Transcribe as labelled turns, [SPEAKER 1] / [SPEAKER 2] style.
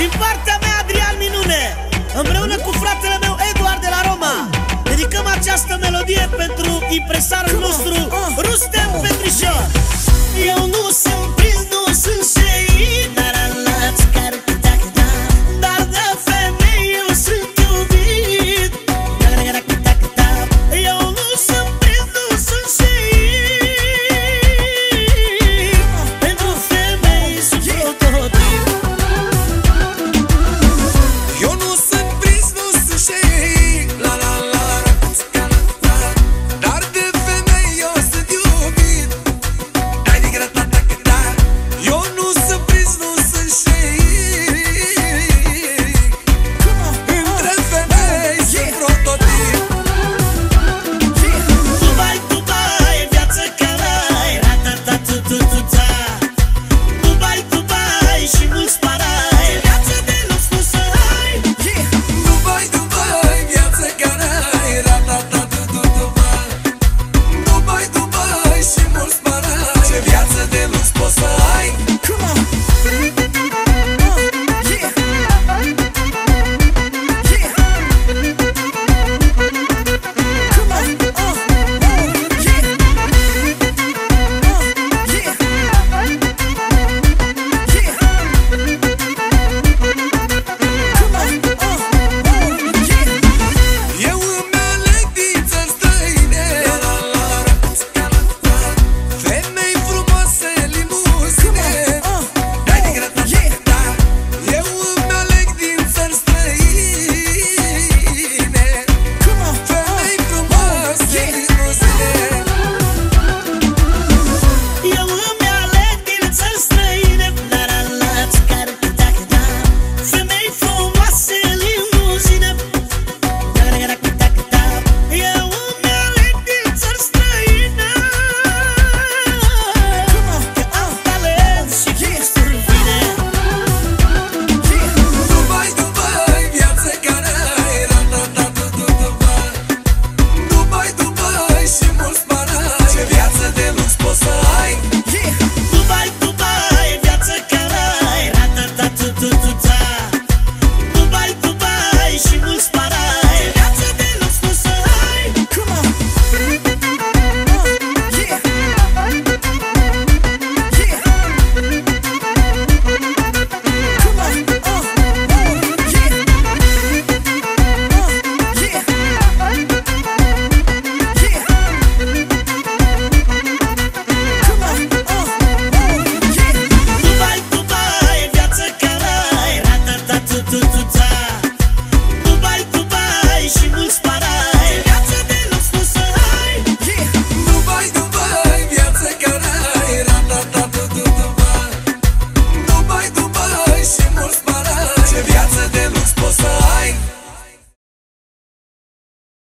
[SPEAKER 1] Din partea mea Adrian Minune Împreună cu fratele meu Eduard de la Roma Dedicăm această melodie pentru impresarul nostru ah. Rustem Petrișor. Eu